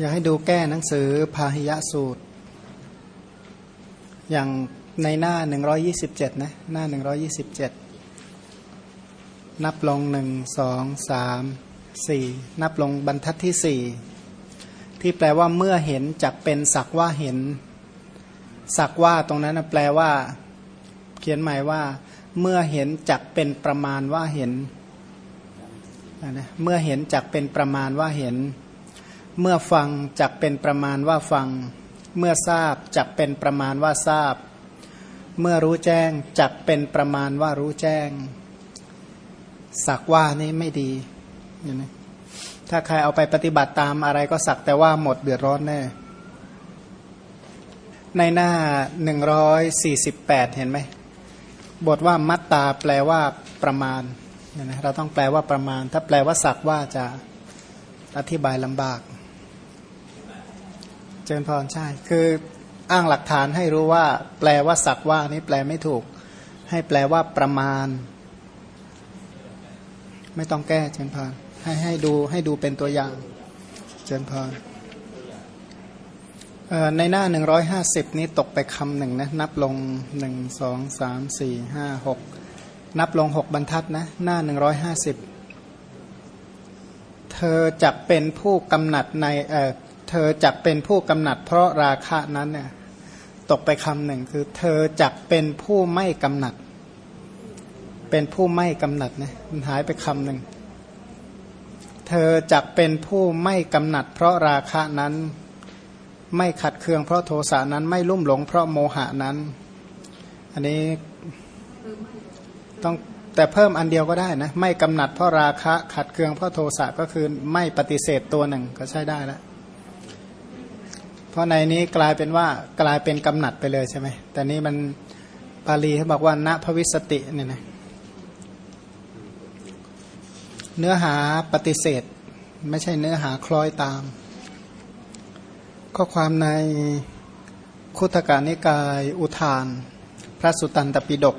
อยากให้ดูแก้หนังสือพาหิยะสูตร อย่างในหน้า 127 นะ หน้า 127 นับลง 1 2 3 4 นับลงบรรทัดที่ 4 ที่แปลว่าเมื่อเห็นจักเป็นสักว่าเห็น สักว่าตรงนั้นนะแปลว่า เขียนหมายว่า เมื่อเห็นจักเป็นประมาณว่าเห็นนะเมื่อเห็นจักเป็นประมาณว่าเห็น เมื่อฟังจักเป็นประมาณว่าฟัง เมื่อทราบจักเป็นประมาณว่าทราบ เมื่อรู้แจ้งจักเป็นประมาณว่ารู้แจ้ง สักว่านี่ไม่ดีเห็นไหมถ้าใครเอาไปปฏิบัติตามอะไรก็สักแต่ว่าหมดเดือดร้อนแน่ ในหน้า 148 เห็นไหม บทว่ามัตตาแปลว่าประมาณเนี่ยนะเราต้องแปลว่าประมาณ ถ้าแปลว่าสักว่าจะอธิบายลำบาก เจริญพรใช่ คืออ้างหลักฐานให้รู้ว่า แปลว่าสักว่านี้แปลไม่ถูก ให้แปลว่าประมาณ ไม่ต้องแก้เจริญพรให้ให้ดูให้ดูเป็นตัวอย่าง เจริญพรในหน้า 150 นี้ตกไปคำหนึ่งนะนับลง 1 2 3 4 5 6 นับลงหกบรรทัดนะ หน้าหนึ่งร้อยห้าสิบเธอจะเป็นผู้กำหนัดในเออ เธอจะเป็นผู้กำหนัดเพราะราคะนั้นเนี่ยตกไปคำหนึ่งคือ เธอจะเป็นผู้ไม่กำหนัด เป็นผู้ไม่กำหนัดนะมันหายไปคำหนึ่งเธอจะเป็นผู้ไม่กำหนัด เพราะราคะนั้น ไม่ขัดเคืองเพราะโทสะนั้นไม่ลุ่มหลงเพราะโมหะนั้น อันนี้ต้องแต่เพิ่มอันเดียวก็ได้นะ ไม่กำหนัดเพราะราคะขัดเคืองเพราะโทสะก็คือไม่ปฏิเสธตัวหนึ่งก็ใช้ได้แล้ว เพราะในนี้กลายเป็นว่ากลายเป็นกำหนัดไปเลยใช่ไหมแต่นี้มันปาลีเขาบอกว่าณภวิสติเนี่ยนะเนื้อหาปฏิเสธ ไม่ใช่เนื้อหาคล้อยตาม ข้อความในคุตการนิกายอุทาน พระสุตันตปิฎก